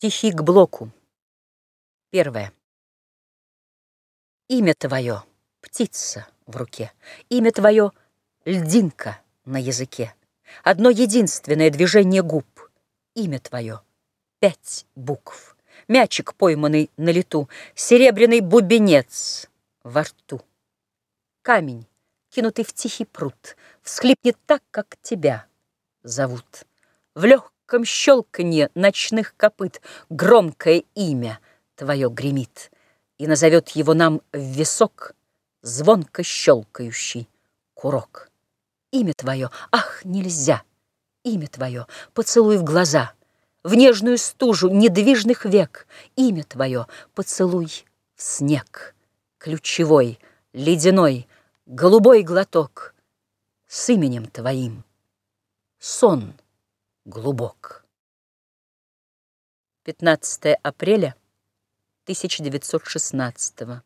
Стихи к блоку. Первое. Имя твое — птица в руке, Имя твое — льдинка на языке, Одно единственное движение губ, Имя твое — пять букв, Мячик, пойманный на лету, Серебряный бубенец во рту. Камень, кинутый в тихий пруд, Всхлипнет так, как тебя зовут. В легком гулком щелканье ночных копыт Громкое имя твое гремит И назовет его нам в висок Звонко щелкающий курок. Имя твое, ах, нельзя! Имя твое, поцелуй в глаза, В нежную стужу недвижных век, Имя твое, поцелуй в снег, Ключевой, ледяной, голубой глоток С именем твоим. Сон глубок. 15 апреля 1916